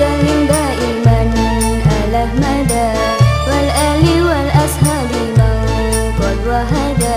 سهم دائما أله مدى والآل والأصحاب من قد وهدى.